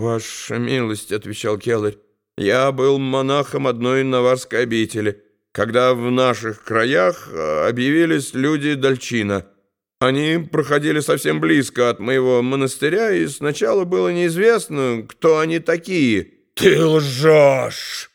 «Ваша милость», — отвечал Келлер, — «я был монахом одной наварской обители, когда в наших краях э, объявились люди Дальчина. Они проходили совсем близко от моего монастыря, и сначала было неизвестно, кто они такие». «Ты лжешь!»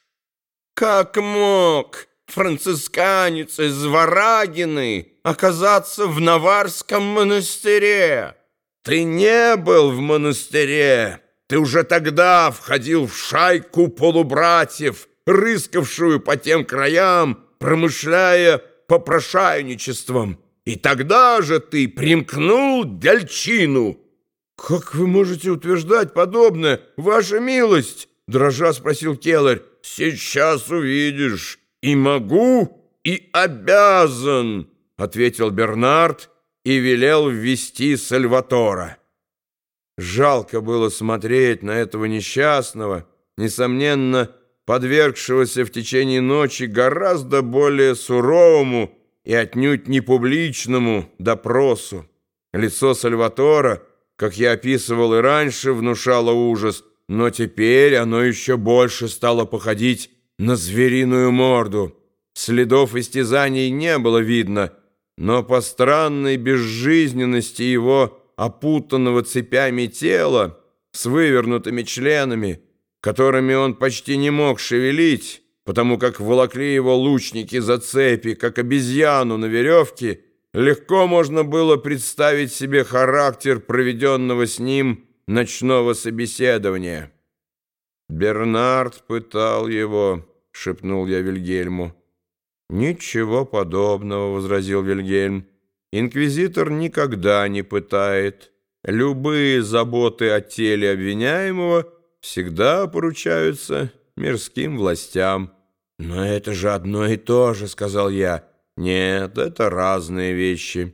«Как мог францисканец из Варагины оказаться в Наварском монастыре? Ты не был в монастыре!» Ты уже тогда входил в шайку полубратьев, рыскавшую по тем краям, промышляя попрошайничеством. И тогда же ты примкнул к Дальчину. «Как вы можете утверждать подобное, ваша милость?» Дрожа спросил Келлер. «Сейчас увидишь. И могу, и обязан», ответил Бернард и велел ввести Сальватора. Жалко было смотреть на этого несчастного, несомненно, подвергшегося в течение ночи гораздо более суровому и отнюдь не публичному допросу. Лицо Сальватора, как я описывал и раньше, внушало ужас, но теперь оно еще больше стало походить на звериную морду. Следов истязаний не было видно, но по странной безжизненности его опутанного цепями тела с вывернутыми членами, которыми он почти не мог шевелить, потому как волокли его лучники за цепи, как обезьяну на веревке, легко можно было представить себе характер проведенного с ним ночного собеседования. «Бернард пытал его», — шепнул я Вильгельму. «Ничего подобного», — возразил Вильгельм. Инквизитор никогда не пытает. Любые заботы о теле обвиняемого всегда поручаются мирским властям. «Но это же одно и то же», — сказал я. «Нет, это разные вещи.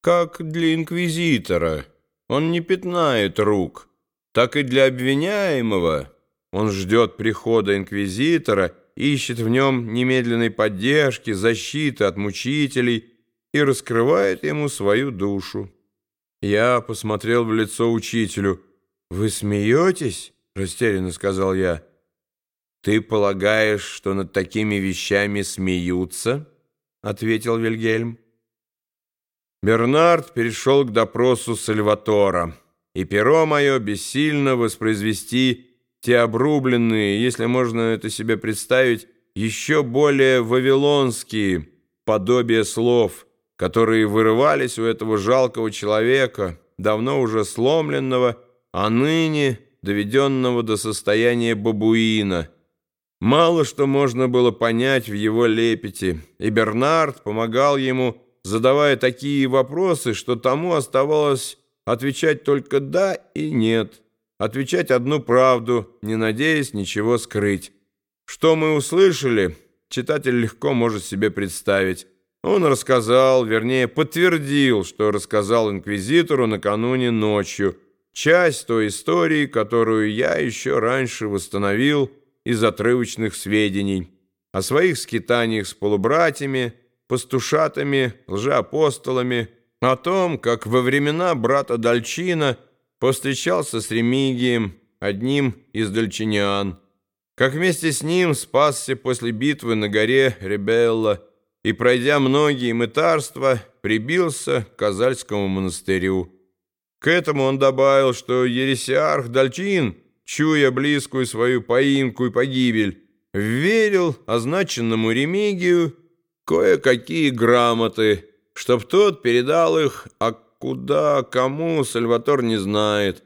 Как для инквизитора. Он не пятнает рук. Так и для обвиняемого. Он ждет прихода инквизитора, ищет в нем немедленной поддержки, защиты от мучителей, и раскрывает ему свою душу. Я посмотрел в лицо учителю. «Вы смеетесь?» — растерянно сказал я. «Ты полагаешь, что над такими вещами смеются?» — ответил Вильгельм. Бернард перешел к допросу Сальватора, и перо мое бессильно воспроизвести те обрубленные, если можно это себе представить, еще более вавилонские подобия слов — которые вырывались у этого жалкого человека, давно уже сломленного, а ныне доведенного до состояния бабуина. Мало что можно было понять в его лепете, и Бернард помогал ему, задавая такие вопросы, что тому оставалось отвечать только «да» и «нет», отвечать одну правду, не надеясь ничего скрыть. Что мы услышали, читатель легко может себе представить. Он рассказал, вернее, подтвердил, что рассказал инквизитору накануне ночью, часть той истории, которую я еще раньше восстановил из отрывочных сведений о своих скитаниях с полубратьями, пастушатами, лжеапостолами, о том, как во времена брата Дальчина повстречался с Ремигием, одним из дальчинян, как вместе с ним спасся после битвы на горе Ребелла, и, пройдя многие мытарства, прибился к Казальскому монастырю. К этому он добавил, что ересиарх Дальчин, чуя близкую свою поимку и погибель, верил означенному Ремигию кое-какие грамоты, чтоб тот передал их, а куда, кому, Сальватор не знает.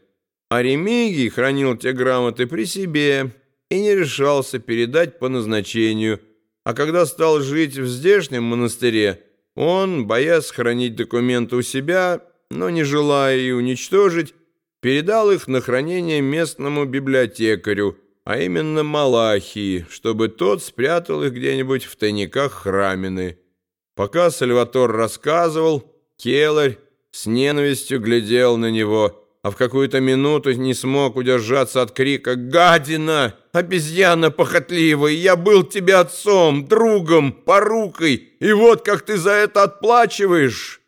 А Ремигий хранил те грамоты при себе и не решался передать по назначению – а когда стал жить в здешнем монастыре, он, боясь хранить документы у себя, но не желая и уничтожить, передал их на хранение местному библиотекарю, а именно Малахии, чтобы тот спрятал их где-нибудь в тайниках храмины. Пока Сальватор рассказывал, Келарь с ненавистью глядел на него – а в какую-то минуту не смог удержаться от крика «Гадина! Обезьяна похотливая! Я был тебе отцом, другом, порукой, и вот как ты за это отплачиваешь!»